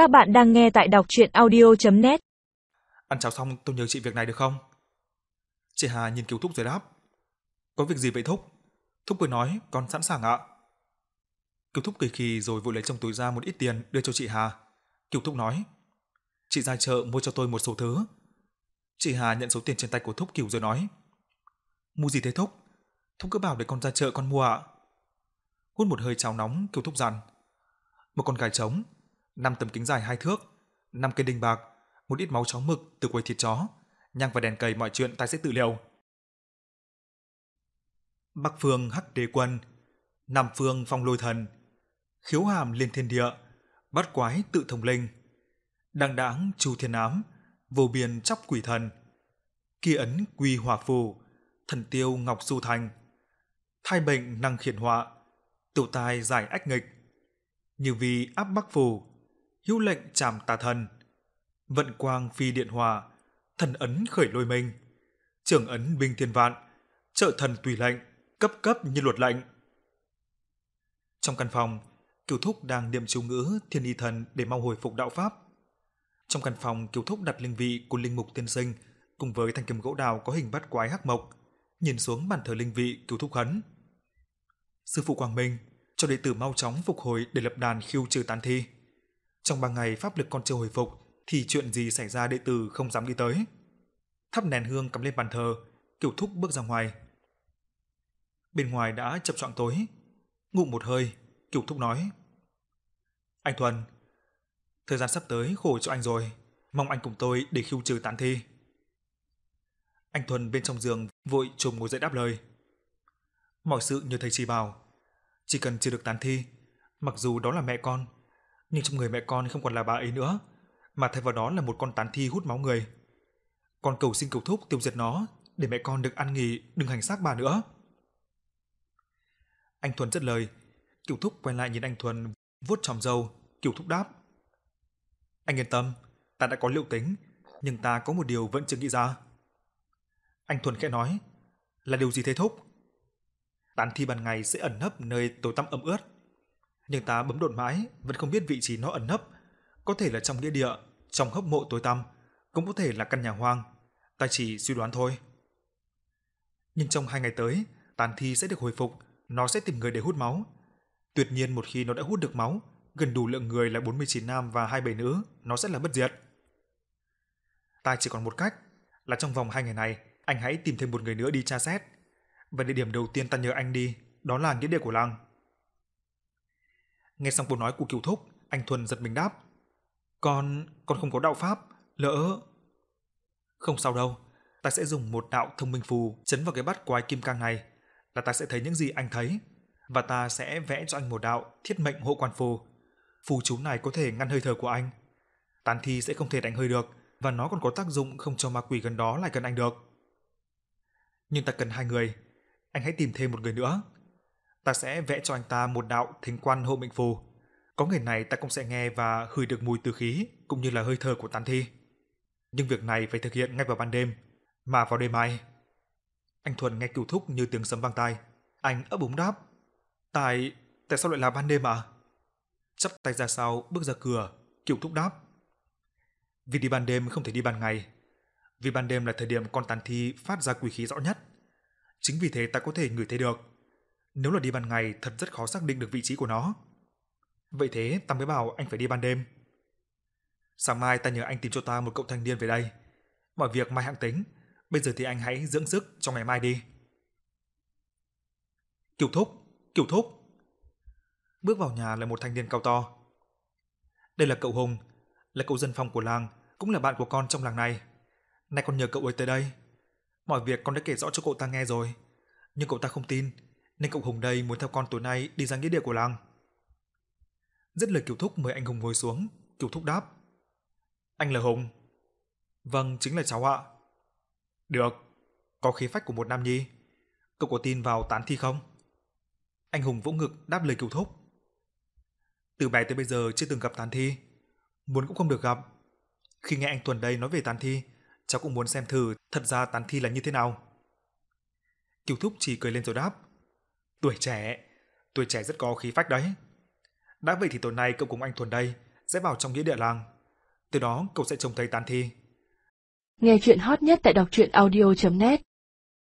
Các bạn đang nghe tại đọc chuyện audio.net Ăn cháo xong tôi nhờ chị việc này được không? Chị Hà nhìn Kiều Thúc rồi đáp. Có việc gì vậy Thúc? Thúc cười nói, con sẵn sàng ạ. Kiều Thúc cười khì rồi vội lấy trong túi ra một ít tiền đưa cho chị Hà. Kiều Thúc nói, chị ra chợ mua cho tôi một số thứ. Chị Hà nhận số tiền trên tay của Thúc Kiều rồi nói, mua gì thế Thúc? Thúc cứ bảo để con ra chợ con mua ạ. Hút một hơi cháo nóng, Kiều Thúc dặn. Một con gà trống, năm tấm kính dài hai thước, năm cây đinh bạc, một ít máu chó mực từ quầy thịt chó, nhang và đèn cầy mọi chuyện ta sẽ tự liệu. Bắc phương hắc đế quân, Nam phương phong lôi thần, khiếu hàm liên thiên địa, bắt quái tự thông linh, đăng đãng chu thiên ám, vô biên chóc quỷ thần, kỳ ấn quy hòa phù, thần tiêu ngọc du thành, thai bệnh năng khiển họa, tiểu tài giải ách nghịch, như vì áp bắc phù, hữu lệnh trảm tà thần, vận quang phi điện hòa, thần ấn khởi lôi minh, trưởng ấn binh thiên vạn, trợ thần tùy lệnh, cấp cấp như luật lệnh. Trong căn phòng, Kiều Thúc đang niệm chú ngữ Thiên Y Thần để mau hồi phục đạo pháp. Trong căn phòng, Kiều Thúc đặt linh vị của linh mục tiên sinh cùng với thanh kiếm gỗ đào có hình bát quái hắc mộc, nhìn xuống bàn thờ linh vị Kiều Thúc hấn Sư phụ Quang Minh, cho đệ tử mau chóng phục hồi để lập đàn khiêu trừ tán thi. Trong ba ngày pháp lực con chưa hồi phục thì chuyện gì xảy ra đệ tử không dám đi tới. Thắp nén hương cắm lên bàn thờ, Kiều Thúc bước ra ngoài. Bên ngoài đã chập choạng tối, ngủ một hơi, Kiều Thúc nói: "Anh Thuần, thời gian sắp tới khổ cho anh rồi, mong anh cùng tôi để khiêu trừ tán thi." Anh Thuần bên trong giường vội chồm ngồi dậy đáp lời. Mọi sự như thầy chỉ bảo, chỉ cần chưa được tán thi, mặc dù đó là mẹ con, nhưng trong người mẹ con không còn là bà ấy nữa, mà thay vào đó là một con tán thi hút máu người. Con cầu xin cầu thúc tiêu diệt nó để mẹ con được ăn nghỉ, đừng hành xác bà nữa. Anh Thuần rất lời, Cựu Thúc quay lại nhìn anh Thuần, vuốt chòm râu, Cựu Thúc đáp. Anh yên tâm, ta đã có liệu tính, nhưng ta có một điều vẫn chưa nghĩ ra. Anh Thuần khẽ nói, là điều gì thế Thúc? Tán thi ban ngày sẽ ẩn nấp nơi tối tăm ẩm ướt. Nhưng ta bấm đột mãi vẫn không biết vị trí nó ẩn nấp. Có thể là trong nghĩa địa, trong hốc mộ tối tăm, cũng có thể là căn nhà hoang. Ta chỉ suy đoán thôi. Nhưng trong hai ngày tới, tàn thi sẽ được hồi phục, nó sẽ tìm người để hút máu. Tuyệt nhiên một khi nó đã hút được máu, gần đủ lượng người là 49 nam và 27 nữ, nó sẽ là bất diệt. Ta chỉ còn một cách, là trong vòng hai ngày này, anh hãy tìm thêm một người nữa đi tra xét, và địa điểm đầu tiên ta nhờ anh đi, đó là nghĩa địa của làng. Nghe xong câu nói của Kiều Thúc, anh Thuần giật mình đáp. Con, con không có đạo pháp, lỡ... Không sao đâu, ta sẽ dùng một đạo thông minh phù chấn vào cái bát quái kim cang này, là ta sẽ thấy những gì anh thấy, và ta sẽ vẽ cho anh một đạo thiết mệnh hộ quan phù. Phù chú này có thể ngăn hơi thở của anh. Tán thi sẽ không thể đánh hơi được, và nó còn có tác dụng không cho ma quỷ gần đó lại gần anh được. Nhưng ta cần hai người, anh hãy tìm thêm một người nữa. Ta sẽ vẽ cho anh ta một đạo thính quan hộ mệnh phù. Có người này ta cũng sẽ nghe và hửi được mùi từ khí cũng như là hơi thở của tàn thi. Nhưng việc này phải thực hiện ngay vào ban đêm, mà vào đêm mai. Anh Thuần nghe cửu thúc như tiếng sấm vang tai. Anh ấp úng đáp. Tại, tại sao lại là ban đêm à? Chắp tay ra sau, bước ra cửa, cửu thúc đáp. Vì đi ban đêm không thể đi ban ngày. Vì ban đêm là thời điểm con tàn thi phát ra quỷ khí rõ nhất. Chính vì thế ta có thể ngửi thấy được. Nếu là đi ban ngày thật rất khó xác định được vị trí của nó. Vậy thế ta mới bảo anh phải đi ban đêm. Sáng mai ta nhờ anh tìm cho ta một cậu thanh niên về đây. Mọi việc mai hạng tính, bây giờ thì anh hãy dưỡng sức cho ngày mai đi. Kiều Thúc, Kiều Thúc. Bước vào nhà là một thanh niên cao to. Đây là cậu Hùng, là cậu dân phòng của làng, cũng là bạn của con trong làng này. Nay con nhờ cậu ấy tới đây, Mọi việc con đã kể rõ cho cậu ta nghe rồi, nhưng cậu ta không tin, nên cậu Hùng đây muốn theo con tối nay đi ra nghĩa địa của làng. Rất lời Kiều Thúc mời anh Hùng ngồi xuống, Kiều Thúc đáp. Anh là Hùng. Vâng, chính là cháu ạ. Được, có khí phách của một nam nhi. Cậu có tin vào tán thi không? Anh Hùng vỗ ngực đáp lời Kiều Thúc. Từ bé tới bây giờ chưa từng gặp tán thi, muốn cũng không được gặp. Khi nghe anh Tuần đây nói về tán thi, cháu cũng muốn xem thử thật ra tán thi là như thế nào. Kiều Thúc chỉ cười lên rồi đáp. Tuổi trẻ, tuổi trẻ rất có khí phách đấy. Đã vậy thì tối nay cậu cùng anh Thuần đây sẽ vào trong nghĩa địa làng. Từ đó cậu sẽ trông thấy tán thi. Nghe chuyện hot nhất tại đọc truyện audio.net